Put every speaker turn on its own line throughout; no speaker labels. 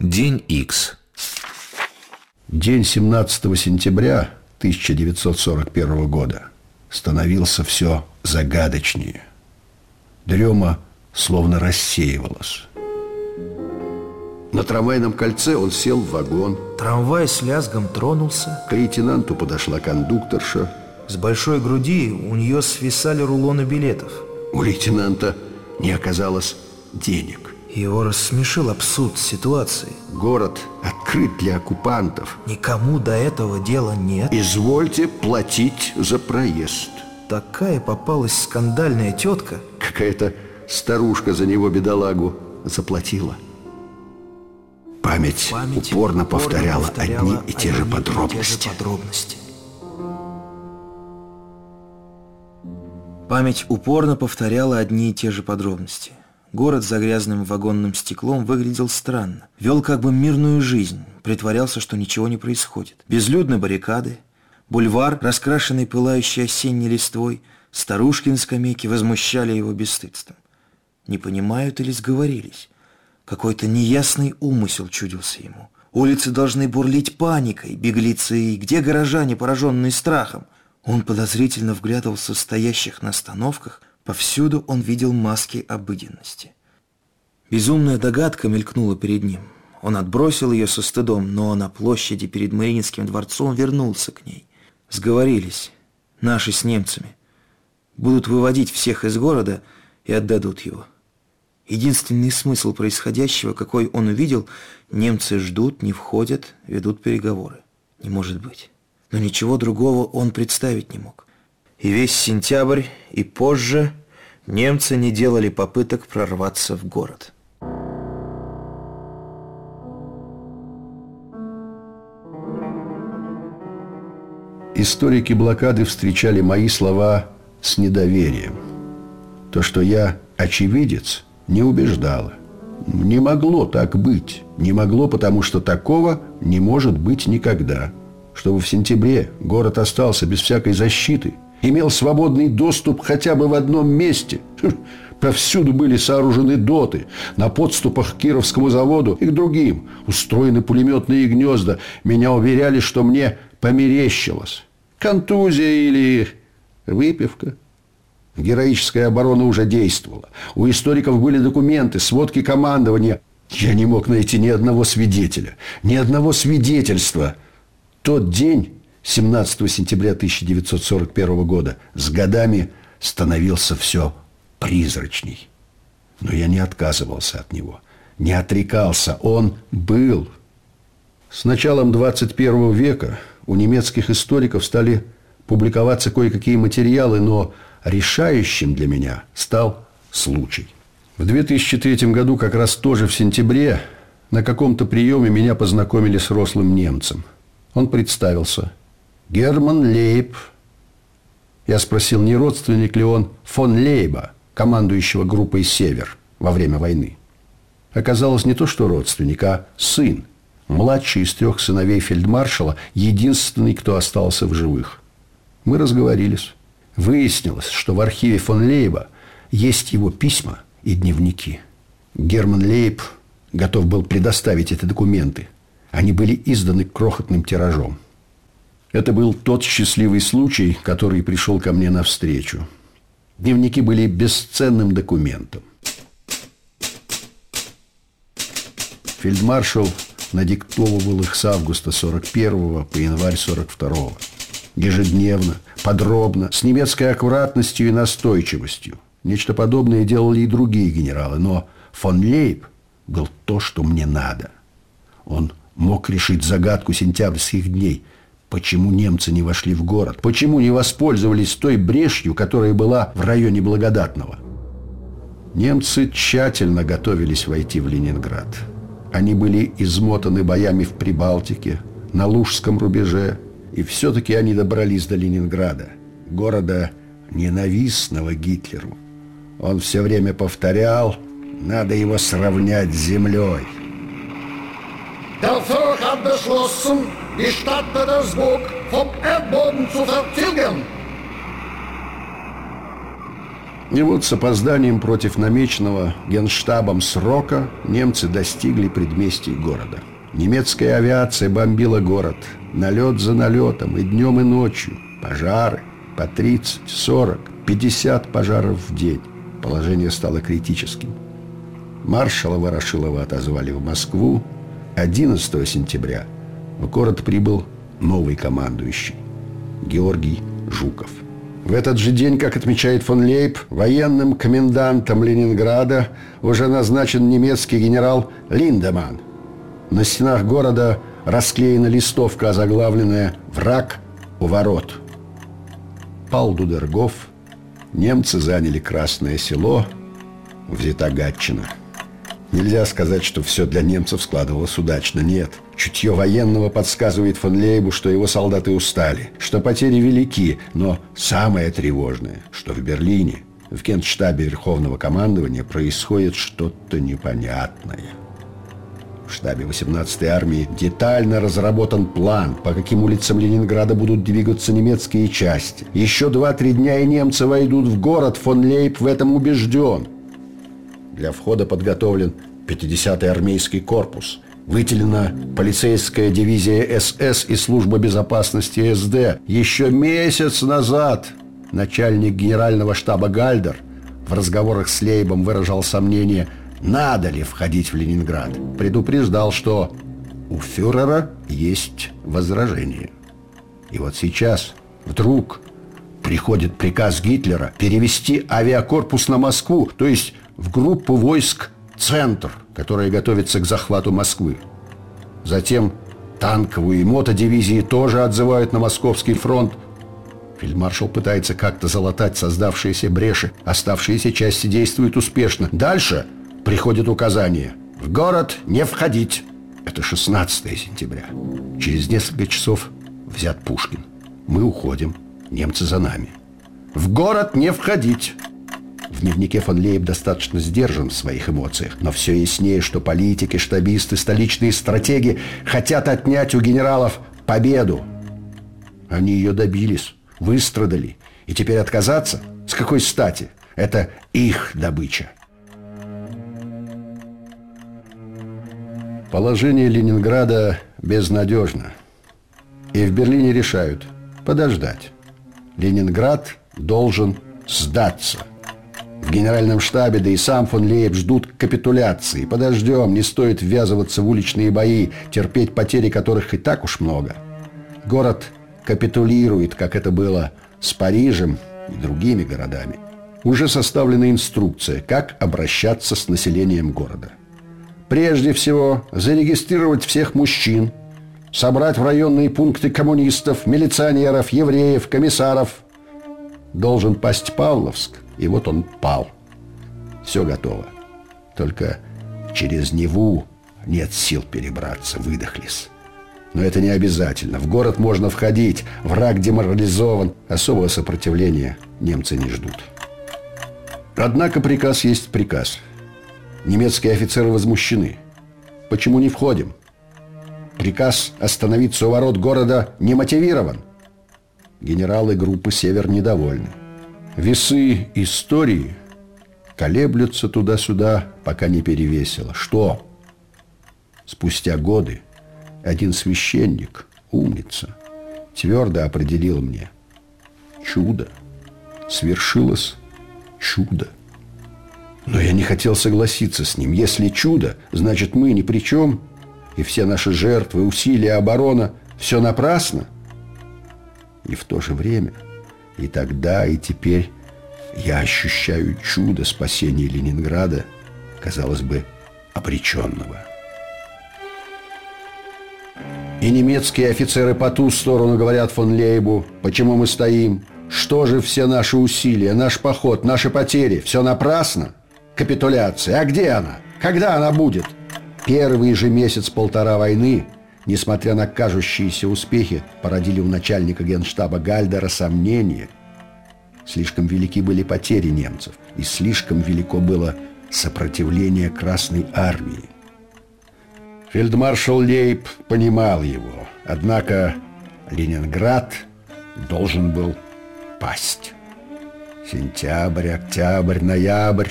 День X.
День 17 сентября 1941 года становился все загадочнее. Дрема словно рассеивалась. На трамвайном кольце он сел в вагон.
Трамвай с лязгом тронулся.
К лейтенанту подошла кондукторша.
С большой груди у нее свисали рулоны билетов.
У лейтенанта не оказалось денег.
Его рассмешил абсурд ситуации.
Город открыт для оккупантов.
Никому до этого дела нет.
Извольте платить за проезд.
Такая попалась скандальная тетка.
Какая-то старушка за него, бедолагу, заплатила. Память,
Память
упорно, повторяла,
повторяла
одни и те же
одни и те же
подробности.
подробности. Память упорно повторяла одни и те же подробности. Город за грязным вагонным стеклом выглядел странно. Вел как бы мирную жизнь, притворялся, что ничего не происходит. Безлюдны баррикады, бульвар, раскрашенный пылающей осенней листвой, старушки на скамейке возмущали его бесстыдством. Не понимают или сговорились? Какой-то неясный умысел чудился ему. Улицы должны бурлить паникой, беглецы, и где горожане, пораженные страхом? Он подозрительно вглядывался в стоящих на остановках, повсюду он видел маски обыденности. Безумная догадка мелькнула перед ним. Он отбросил ее со стыдом, но на площади перед Мариинским дворцом вернулся к ней. Сговорились, наши с немцами. Будут выводить всех из города и отдадут его. Единственный смысл происходящего, какой он увидел, немцы ждут, не входят, ведут переговоры. Не может быть. Но ничего другого он представить не мог. И весь сентябрь, и позже немцы не делали попыток прорваться в город.
Историки блокады встречали мои слова с недоверием. То, что я очевидец, не убеждало. Не могло так быть. Не могло, потому что такого не может быть никогда. Чтобы в сентябре город остался без всякой защиты, имел свободный доступ хотя бы в одном месте. Хм, Повсюду были сооружены доты. На подступах к Кировскому заводу и к другим устроены пулеметные гнезда. Меня уверяли, что мне померещилось. Контузия или выпивка. Героическая оборона уже действовала. У историков были документы, сводки командования. Я не мог найти ни одного свидетеля, ни одного свидетельства. Тот день, 17 сентября 1941 года, с годами становился все призрачней. Но я не отказывался от него, не отрекался. Он был. С началом 21 века у немецких историков стали публиковаться кое-какие материалы, но решающим для меня стал случай. В 2003 году, как раз тоже в сентябре, на каком-то приеме меня познакомили с рослым немцем. Он представился. Герман Лейб. Я спросил, не родственник ли он фон Лейба, командующего группой «Север» во время войны. Оказалось не то, что родственник, а сын, младший из трех сыновей фельдмаршала, единственный, кто остался в живых. Мы разговорились. Выяснилось, что в архиве фон Лейба есть его письма и дневники. Герман Лейб готов был предоставить эти документы. Они были изданы крохотным тиражом. Это был тот счастливый случай, который пришел ко мне навстречу. Дневники были бесценным документом. Фельдмаршал надиктовывал их с августа 41 по январь 42 ежедневно, подробно, с немецкой аккуратностью и настойчивостью. Нечто подобное делали и другие генералы, но фон Лейб был то, что мне надо. Он мог решить загадку сентябрьских дней. Почему немцы не вошли в город? Почему не воспользовались той брешью, которая была в районе Благодатного? Немцы тщательно готовились войти в Ленинград. Они были измотаны боями в Прибалтике, на Лужском рубеже, и все-таки они добрались до Ленинграда, города ненавистного Гитлеру. Он все время повторял, надо его сравнять с землей.
Der hat beschlossen, die Stadt Petersburg vom Erdboden zu vertilgen.
И вот с опозданием против намеченного генштабом срока немцы достигли предместий города. Немецкая авиация бомбила город. Налет за налетом, и днем, и ночью. Пожары. По 30, 40, 50 пожаров в день. Положение стало критическим. Маршала Ворошилова отозвали в Москву. 11 сентября в город прибыл новый командующий Георгий Жуков. В этот же день, как отмечает фон Лейб, военным комендантом Ленинграда уже назначен немецкий генерал Линдеман. На стенах города расклеена листовка, озаглавленная «Враг у ворот». Пал Дудергов, немцы заняли Красное село, взята Гатчина – Нельзя сказать, что все для немцев складывалось удачно. Нет. Чутье военного подсказывает фон Лейбу, что его солдаты устали, что потери велики, но самое тревожное, что в Берлине, в Генштабе Верховного командования происходит что-то непонятное. В штабе 18-й армии детально разработан план, по каким улицам Ленинграда будут двигаться немецкие части. Еще два-три дня и немцы войдут в город, фон Лейб в этом убежден – для входа подготовлен 50-й армейский корпус. Выделена полицейская дивизия СС и служба безопасности СД. Еще месяц назад начальник генерального штаба Гальдер в разговорах с Лейбом выражал сомнение, надо ли входить в Ленинград. Предупреждал, что у фюрера есть возражение. И вот сейчас вдруг приходит приказ Гитлера перевести авиакорпус на Москву, то есть в группу войск «Центр», которая готовится к захвату Москвы. Затем танковую и мотодивизии тоже отзывают на Московский фронт. Фельдмаршал пытается как-то залатать создавшиеся бреши. Оставшиеся части действуют успешно. Дальше приходит указание. В город не входить. Это 16 сентября. Через несколько часов взят Пушкин. Мы уходим. Немцы за нами. В город не входить. В дневнике фон Лейб достаточно сдержан в своих эмоциях, но все яснее, что политики, штабисты, столичные стратеги хотят отнять у генералов победу. Они ее добились, выстрадали, и теперь отказаться? С какой стати? Это их добыча. Положение Ленинграда безнадежно. И в Берлине решают подождать. Ленинград должен сдаться – в генеральном штабе, да и сам фон Лейб ждут капитуляции. Подождем, не стоит ввязываться в уличные бои, терпеть потери которых и так уж много. Город капитулирует, как это было с Парижем и другими городами. Уже составлена инструкция, как обращаться с населением города. Прежде всего, зарегистрировать всех мужчин, собрать в районные пункты коммунистов, милиционеров, евреев, комиссаров. Должен пасть Павловск, и вот он пал. Все готово. Только через Неву нет сил перебраться, выдохлись. Но это не обязательно. В город можно входить. Враг деморализован. Особого сопротивления немцы не ждут. Однако приказ есть приказ. Немецкие офицеры возмущены. Почему не входим? Приказ остановиться у ворот города не мотивирован. Генералы группы «Север» недовольны. Весы истории колеблются туда-сюда, пока не перевесило. Что? Спустя годы один священник, умница, твердо определил мне. Чудо. Свершилось чудо. Но я не хотел согласиться с ним. Если чудо, значит мы ни при чем, и все наши жертвы, усилия, оборона – все напрасно. И в то же время – и тогда, и теперь я ощущаю чудо спасения Ленинграда, казалось бы, обреченного. И немецкие офицеры по ту сторону говорят фон Лейбу, почему мы стоим, что же все наши усилия, наш поход, наши потери, все напрасно? Капитуляция, а где она? Когда она будет? Первый же месяц-полтора войны несмотря на кажущиеся успехи, породили у начальника генштаба Гальдера сомнения. Слишком велики были потери немцев, и слишком велико было сопротивление Красной Армии. Фельдмаршал Лейб понимал его, однако Ленинград должен был пасть. Сентябрь, октябрь, ноябрь.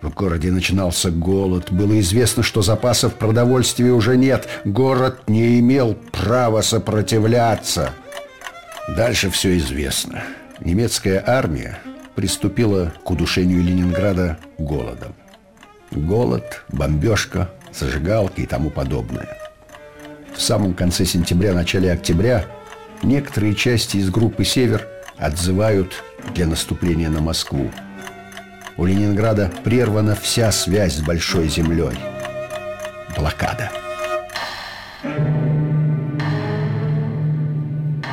В городе начинался голод. Было известно, что запасов продовольствия уже нет. Город не имел права сопротивляться. Дальше все известно. Немецкая армия приступила к удушению Ленинграда голодом. Голод, бомбежка, зажигалки и тому подобное. В самом конце сентября, начале октября некоторые части из группы «Север» отзывают для наступления на Москву. У Ленинграда прервана вся связь с Большой землей. Блокада.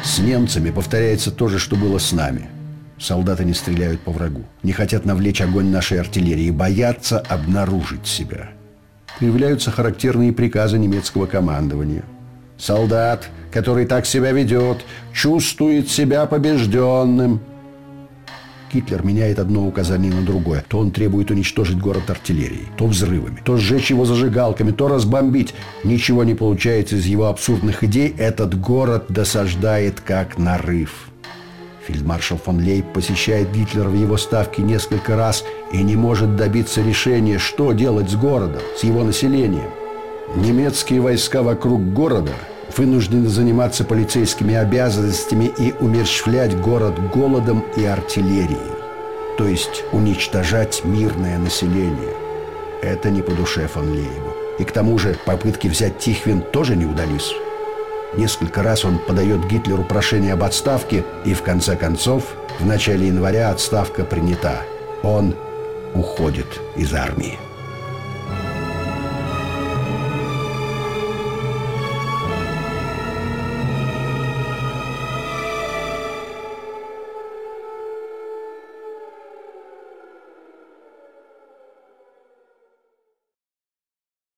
С немцами повторяется то же, что было с нами. Солдаты не стреляют по врагу, не хотят навлечь огонь нашей артиллерии, боятся обнаружить себя. Появляются характерные приказы немецкого командования. Солдат, который так себя ведет, чувствует себя побежденным – Гитлер меняет одно указание на другое. То он требует уничтожить город артиллерией, то взрывами, то сжечь его зажигалками, то разбомбить. Ничего не получается из его абсурдных идей. Этот город досаждает как нарыв. Фельдмаршал фон Лейб посещает Гитлера в его ставке несколько раз и не может добиться решения, что делать с городом, с его населением. Немецкие войска вокруг города вынуждены заниматься полицейскими обязанностями и умерщвлять город голодом и артиллерией, то есть уничтожать мирное население. Это не по душе фон Лейбу. И к тому же попытки взять Тихвин тоже не удались. Несколько раз он подает Гитлеру прошение об отставке, и в конце концов, в начале января отставка принята. Он уходит из армии.